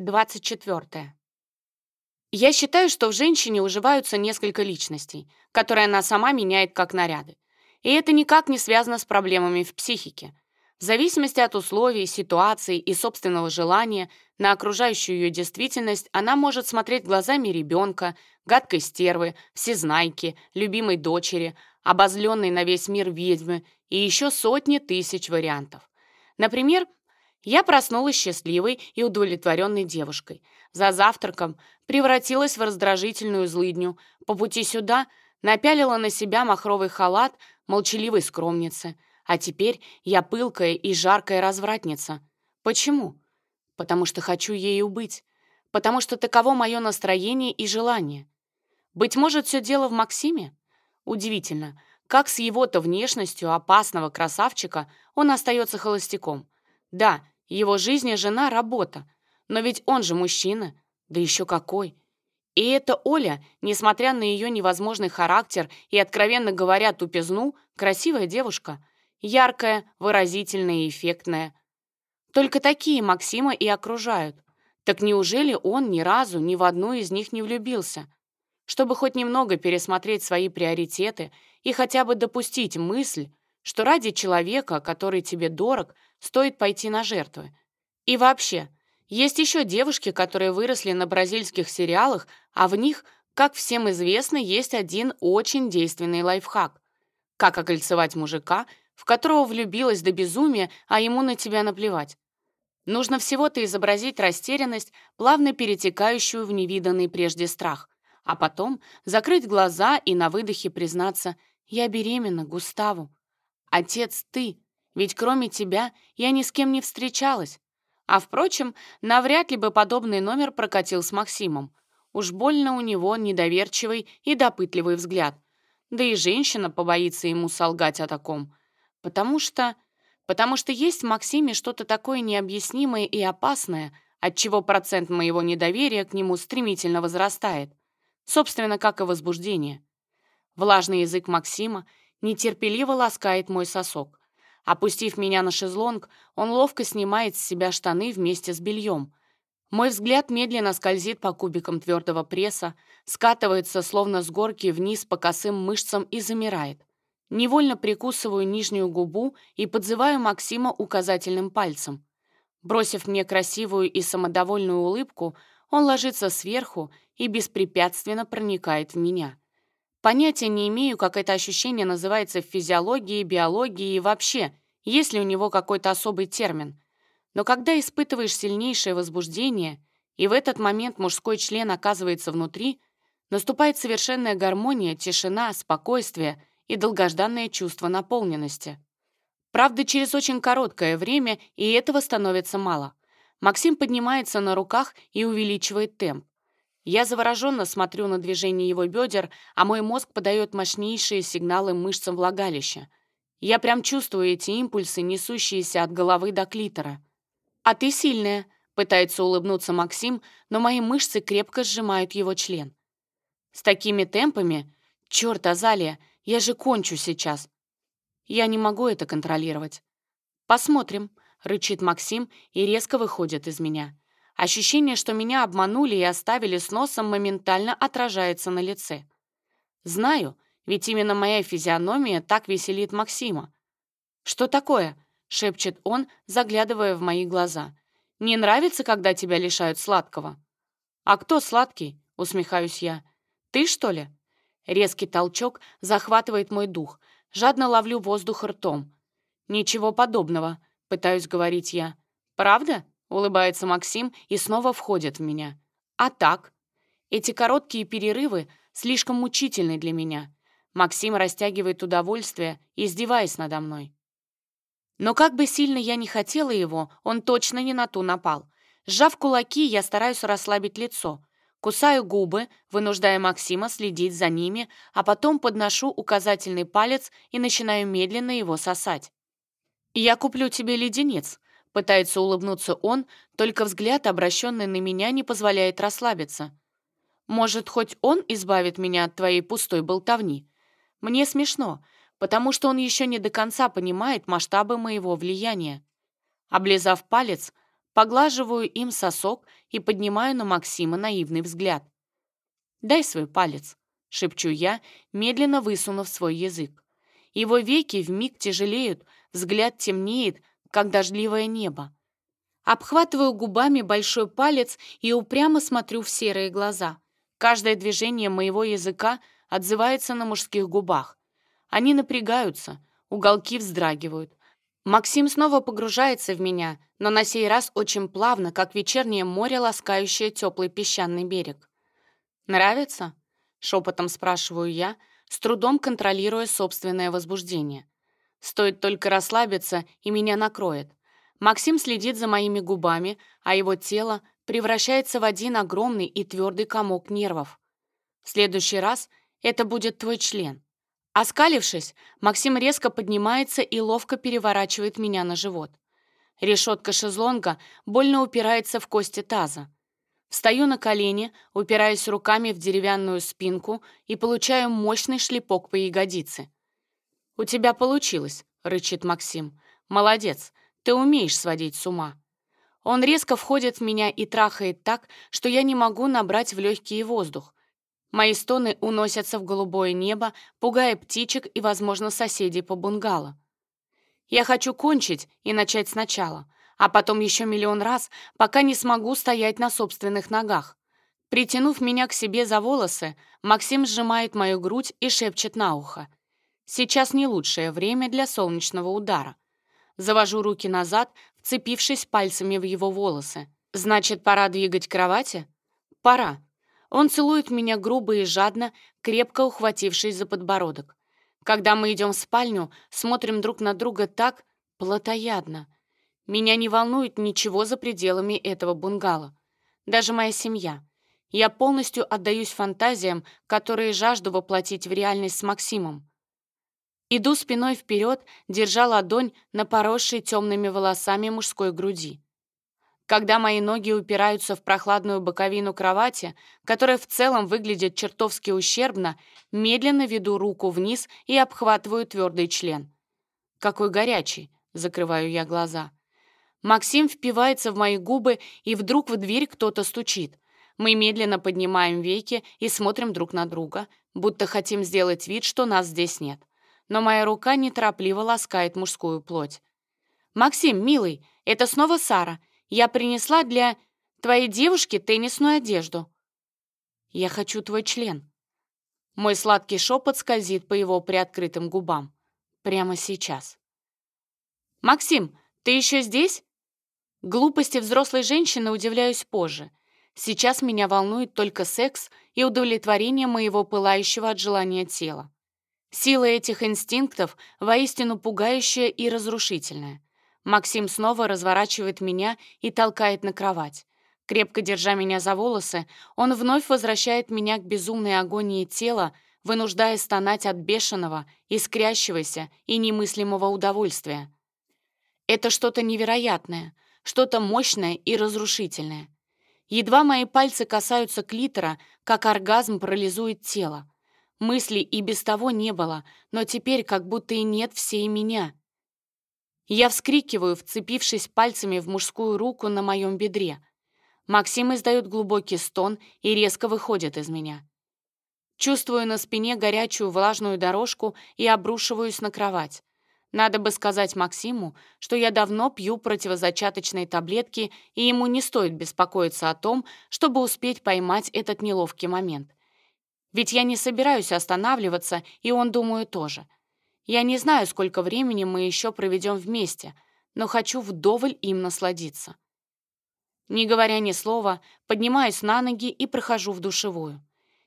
24. Я считаю, что в женщине уживаются несколько личностей, которые она сама меняет как наряды. И это никак не связано с проблемами в психике. В зависимости от условий, ситуации и собственного желания на окружающую ее действительность она может смотреть глазами ребенка, гадкой стервы, всезнайки, любимой дочери, обозленной на весь мир ведьмы и еще сотни тысяч вариантов. Например, я проснулась счастливой и удовлетворенной девушкой. За завтраком превратилась в раздражительную злыдню. По пути сюда напялила на себя махровый халат молчаливой скромницы. А теперь я пылкая и жаркая развратница. Почему? Потому что хочу ею быть. Потому что таково мое настроение и желание. Быть может, все дело в Максиме? Удивительно, как с его-то внешностью опасного красавчика он остается холостяком. Да, его жизни жена – работа, но ведь он же мужчина, да еще какой. И эта Оля, несмотря на ее невозможный характер и, откровенно говоря, тупизну, красивая девушка. Яркая, выразительная и эффектная. Только такие Максима и окружают. Так неужели он ни разу ни в одну из них не влюбился? Чтобы хоть немного пересмотреть свои приоритеты и хотя бы допустить мысль, что ради человека, который тебе дорог, стоит пойти на жертвы. И вообще, есть еще девушки, которые выросли на бразильских сериалах, а в них, как всем известно, есть один очень действенный лайфхак. Как окольцевать мужика, в которого влюбилась до безумия, а ему на тебя наплевать. Нужно всего-то изобразить растерянность, плавно перетекающую в невиданный прежде страх, а потом закрыть глаза и на выдохе признаться «Я беременна, Густаву». Отец, ты. Ведь кроме тебя я ни с кем не встречалась. А впрочем, навряд ли бы подобный номер прокатил с Максимом. Уж больно у него недоверчивый и допытливый взгляд. Да и женщина побоится ему солгать о таком. Потому что... Потому что есть в Максиме что-то такое необъяснимое и опасное, отчего процент моего недоверия к нему стремительно возрастает. Собственно, как и возбуждение. Влажный язык Максима нетерпеливо ласкает мой сосок. Опустив меня на шезлонг, он ловко снимает с себя штаны вместе с бельем. Мой взгляд медленно скользит по кубикам твердого пресса, скатывается словно с горки вниз по косым мышцам и замирает. Невольно прикусываю нижнюю губу и подзываю Максима указательным пальцем. Бросив мне красивую и самодовольную улыбку, он ложится сверху и беспрепятственно проникает в меня. Понятия не имею, как это ощущение называется в физиологии, биологии и вообще, есть ли у него какой-то особый термин. Но когда испытываешь сильнейшее возбуждение, и в этот момент мужской член оказывается внутри, наступает совершенная гармония, тишина, спокойствие и долгожданное чувство наполненности. Правда, через очень короткое время и этого становится мало. Максим поднимается на руках и увеличивает темп. Я завороженно смотрю на движение его бедер, а мой мозг подает мощнейшие сигналы мышцам влагалища. Я прям чувствую эти импульсы, несущиеся от головы до клитора. «А ты сильная», — пытается улыбнуться Максим, но мои мышцы крепко сжимают его член. «С такими темпами? Черт, Азалия, я же кончу сейчас!» «Я не могу это контролировать». «Посмотрим», — рычит Максим и резко выходит из меня. Ощущение, что меня обманули и оставили с носом, моментально отражается на лице. Знаю, ведь именно моя физиономия так веселит Максима. «Что такое?» — шепчет он, заглядывая в мои глаза. «Не нравится, когда тебя лишают сладкого?» «А кто сладкий?» — усмехаюсь я. «Ты, что ли?» Резкий толчок захватывает мой дух. Жадно ловлю воздух ртом. «Ничего подобного», — пытаюсь говорить я. «Правда?» Улыбается Максим и снова входит в меня. А так? Эти короткие перерывы слишком мучительны для меня. Максим растягивает удовольствие, издеваясь надо мной. Но как бы сильно я не хотела его, он точно не на ту напал. Сжав кулаки, я стараюсь расслабить лицо. Кусаю губы, вынуждая Максима следить за ними, а потом подношу указательный палец и начинаю медленно его сосать. «Я куплю тебе леденец», Пытается улыбнуться он, только взгляд, обращенный на меня, не позволяет расслабиться. «Может, хоть он избавит меня от твоей пустой болтовни?» Мне смешно, потому что он еще не до конца понимает масштабы моего влияния. Облизав палец, поглаживаю им сосок и поднимаю на Максима наивный взгляд. «Дай свой палец», — шепчу я, медленно высунув свой язык. Его веки вмиг тяжелеют, взгляд темнеет, как дождливое небо. Обхватываю губами большой палец и упрямо смотрю в серые глаза. Каждое движение моего языка отзывается на мужских губах. Они напрягаются, уголки вздрагивают. Максим снова погружается в меня, но на сей раз очень плавно, как вечернее море, ласкающее теплый песчаный берег. «Нравится?» — шепотом спрашиваю я, с трудом контролируя собственное возбуждение. Стоит только расслабиться, и меня накроет. Максим следит за моими губами, а его тело превращается в один огромный и твердый комок нервов. В следующий раз это будет твой член. Оскалившись, Максим резко поднимается и ловко переворачивает меня на живот. Решетка шезлонга больно упирается в кости таза. Встаю на колени, упираюсь руками в деревянную спинку и получаю мощный шлепок по ягодице. «У тебя получилось», — рычит Максим. «Молодец, ты умеешь сводить с ума». Он резко входит в меня и трахает так, что я не могу набрать в легкий воздух. Мои стоны уносятся в голубое небо, пугая птичек и, возможно, соседей по бунгало. Я хочу кончить и начать сначала, а потом еще миллион раз, пока не смогу стоять на собственных ногах. Притянув меня к себе за волосы, Максим сжимает мою грудь и шепчет на ухо — Сейчас не лучшее время для солнечного удара. Завожу руки назад, вцепившись пальцами в его волосы. «Значит, пора двигать кровати?» «Пора». Он целует меня грубо и жадно, крепко ухватившись за подбородок. Когда мы идем в спальню, смотрим друг на друга так плотоядно. Меня не волнует ничего за пределами этого бунгало. Даже моя семья. Я полностью отдаюсь фантазиям, которые жажду воплотить в реальность с Максимом. Иду спиной вперед, держа ладонь на поросшей темными волосами мужской груди. Когда мои ноги упираются в прохладную боковину кровати, которая в целом выглядит чертовски ущербно, медленно веду руку вниз и обхватываю твердый член. «Какой горячий!» — закрываю я глаза. Максим впивается в мои губы, и вдруг в дверь кто-то стучит. Мы медленно поднимаем веки и смотрим друг на друга, будто хотим сделать вид, что нас здесь нет но моя рука неторопливо ласкает мужскую плоть. «Максим, милый, это снова Сара. Я принесла для твоей девушки теннисную одежду». «Я хочу твой член». Мой сладкий шепот скользит по его приоткрытым губам. Прямо сейчас. «Максим, ты еще здесь?» Глупости взрослой женщины удивляюсь позже. Сейчас меня волнует только секс и удовлетворение моего пылающего от желания тела. Сила этих инстинктов воистину пугающая и разрушительная. Максим снова разворачивает меня и толкает на кровать. Крепко держа меня за волосы, он вновь возвращает меня к безумной агонии тела, вынуждая стонать от бешеного, искрящегося и немыслимого удовольствия. Это что-то невероятное, что-то мощное и разрушительное. Едва мои пальцы касаются клитора, как оргазм парализует тело. Мыслей и без того не было, но теперь как будто и нет всей меня. Я вскрикиваю, вцепившись пальцами в мужскую руку на моем бедре. Максим издает глубокий стон и резко выходит из меня. Чувствую на спине горячую влажную дорожку и обрушиваюсь на кровать. Надо бы сказать Максиму, что я давно пью противозачаточные таблетки, и ему не стоит беспокоиться о том, чтобы успеть поймать этот неловкий момент. Ведь я не собираюсь останавливаться, и он, думаю, тоже. Я не знаю, сколько времени мы еще проведем вместе, но хочу вдоволь им насладиться. Не говоря ни слова, поднимаюсь на ноги и прохожу в душевую.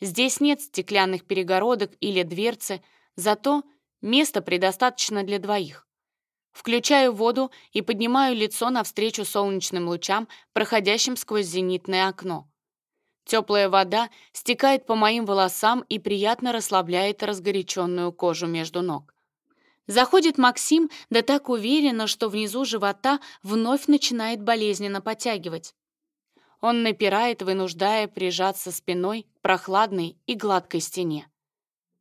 Здесь нет стеклянных перегородок или дверцы, зато места предостаточно для двоих. Включаю воду и поднимаю лицо навстречу солнечным лучам, проходящим сквозь зенитное окно. Теплая вода стекает по моим волосам и приятно расслабляет разгоряченную кожу между ног. Заходит Максим, да так уверенно, что внизу живота вновь начинает болезненно подтягивать. Он напирает, вынуждая прижаться спиной к прохладной и гладкой стене.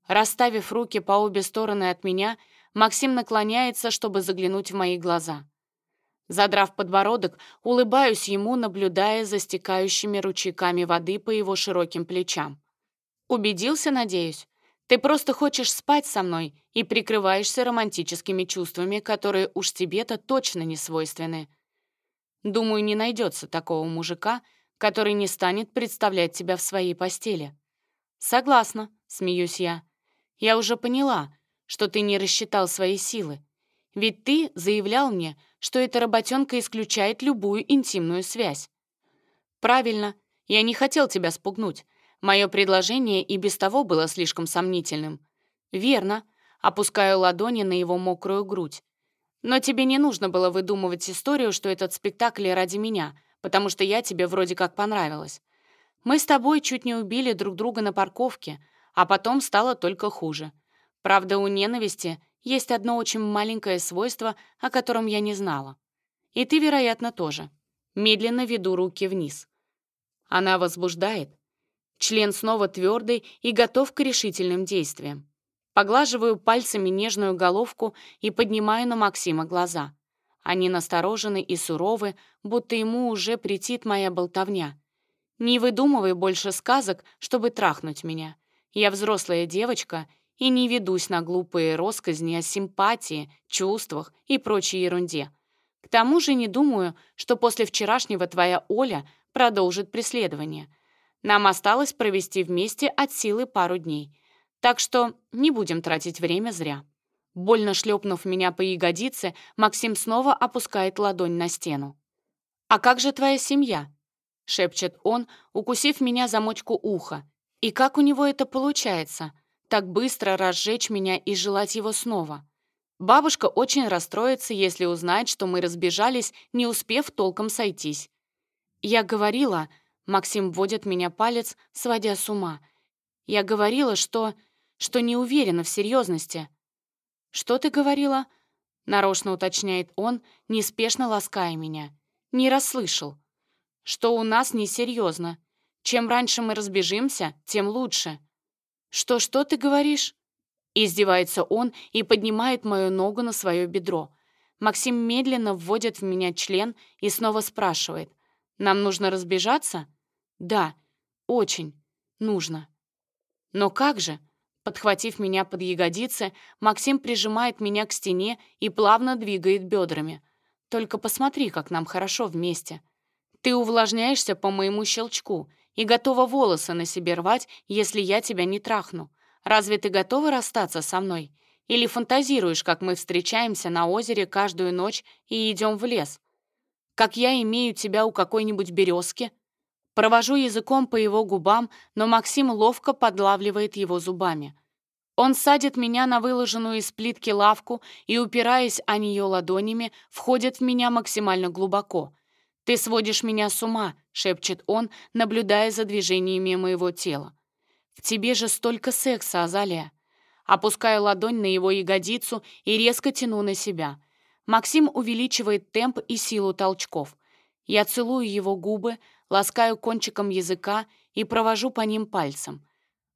Расставив руки по обе стороны от меня, Максим наклоняется, чтобы заглянуть в мои глаза. Задрав подбородок, улыбаюсь ему, наблюдая за стекающими ручейками воды по его широким плечам. «Убедился, надеюсь? Ты просто хочешь спать со мной и прикрываешься романтическими чувствами, которые уж тебе-то точно не свойственны. Думаю, не найдется такого мужика, который не станет представлять тебя в своей постели». «Согласна», — смеюсь я. «Я уже поняла, что ты не рассчитал свои силы. Ведь ты заявлял мне, — что эта работенка исключает любую интимную связь. Правильно, я не хотел тебя спугнуть. Мое предложение и без того было слишком сомнительным. Верно, опускаю ладони на его мокрую грудь. Но тебе не нужно было выдумывать историю, что этот спектакль ради меня, потому что я тебе вроде как понравилась. Мы с тобой чуть не убили друг друга на парковке, а потом стало только хуже. Правда, у ненависти есть одно очень маленькое свойство, о котором я не знала. И ты, вероятно, тоже. Медленно веду руки вниз. Она возбуждает. Член снова твердый и готов к решительным действиям. Поглаживаю пальцами нежную головку и поднимаю на Максима глаза. Они насторожены и суровы, будто ему уже претит моя болтовня. Не выдумывай больше сказок, чтобы трахнуть меня. Я взрослая девочка — и не ведусь на глупые росказни о симпатии, чувствах и прочей ерунде. К тому же не думаю, что после вчерашнего твоя Оля продолжит преследование. Нам осталось провести вместе от силы пару дней, так что не будем тратить время зря». Больно шлепнув меня по ягодице, Максим снова опускает ладонь на стену. «А как же твоя семья?» — шепчет он, укусив меня за мочку уха. «И как у него это получается?» так быстро разжечь меня и желать его снова. Бабушка очень расстроится, если узнает, что мы разбежались, не успев толком сойтись. Я говорила, Максим вводит меня палец, сводя с ума. Я говорила, что... что не уверена в серьезности. «Что ты говорила?» Нарочно уточняет он, неспешно лаская меня. Не расслышал. «Что у нас несерьезно. Чем раньше мы разбежимся, тем лучше». «Что, что ты говоришь?» Издевается он и поднимает мою ногу на свое бедро. Максим медленно вводит в меня член и снова спрашивает. «Нам нужно разбежаться?» «Да, очень. Нужно». «Но как же?» Подхватив меня под ягодицы, Максим прижимает меня к стене и плавно двигает бедрами. «Только посмотри, как нам хорошо вместе. Ты увлажняешься по моему щелчку и готова волосы на себе рвать, если я тебя не трахну. Разве ты готова расстаться со мной? Или фантазируешь, как мы встречаемся на озере каждую ночь и идем в лес? Как я имею тебя у какой-нибудь березки?» Провожу языком по его губам, но Максим ловко подлавливает его зубами. Он садит меня на выложенную из плитки лавку и, упираясь о нее ладонями, входит в меня максимально глубоко — «Ты сводишь меня с ума», — шепчет он, наблюдая за движениями моего тела. «В тебе же столько секса, Азалия». Опускаю ладонь на его ягодицу и резко тяну на себя. Максим увеличивает темп и силу толчков. Я целую его губы, ласкаю кончиком языка и провожу по ним пальцем.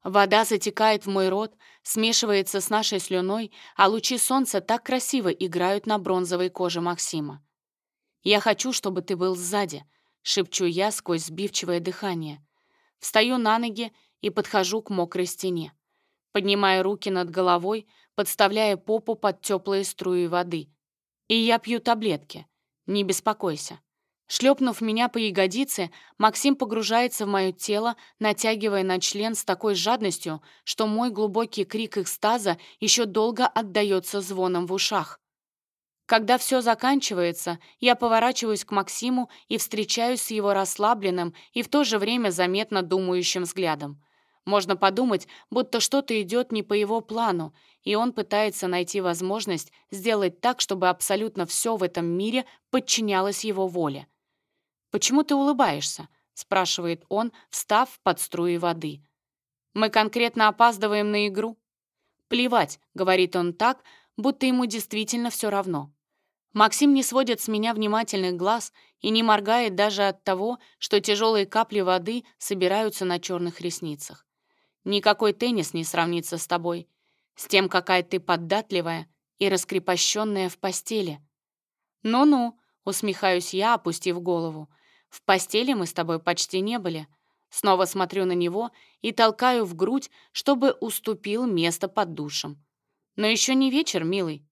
Вода затекает в мой рот, смешивается с нашей слюной, а лучи солнца так красиво играют на бронзовой коже Максима. «Я хочу, чтобы ты был сзади», — шепчу я сквозь сбивчивое дыхание. Встаю на ноги и подхожу к мокрой стене. Поднимаю руки над головой, подставляя попу под теплые струи воды. И я пью таблетки. Не беспокойся. Шлепнув меня по ягодице, Максим погружается в мое тело, натягивая на член с такой жадностью, что мой глубокий крик экстаза еще долго отдается звоном в ушах. Когда все заканчивается, я поворачиваюсь к Максиму и встречаюсь с его расслабленным и в то же время заметно думающим взглядом. Можно подумать, будто что-то идет не по его плану, и он пытается найти возможность сделать так, чтобы абсолютно все в этом мире подчинялось его воле. «Почему ты улыбаешься?» — спрашивает он, встав под струи воды. «Мы конкретно опаздываем на игру?» «Плевать», — говорит он так, будто ему действительно все равно. Максим не сводит с меня внимательных глаз и не моргает даже от того, что тяжелые капли воды собираются на черных ресницах. Никакой теннис не сравнится с тобой, с тем, какая ты податливая и раскрепощенная в постели. «Ну-ну», — усмехаюсь я, опустив голову, «в постели мы с тобой почти не были». Снова смотрю на него и толкаю в грудь, чтобы уступил место под душем. «Но еще не вечер, милый.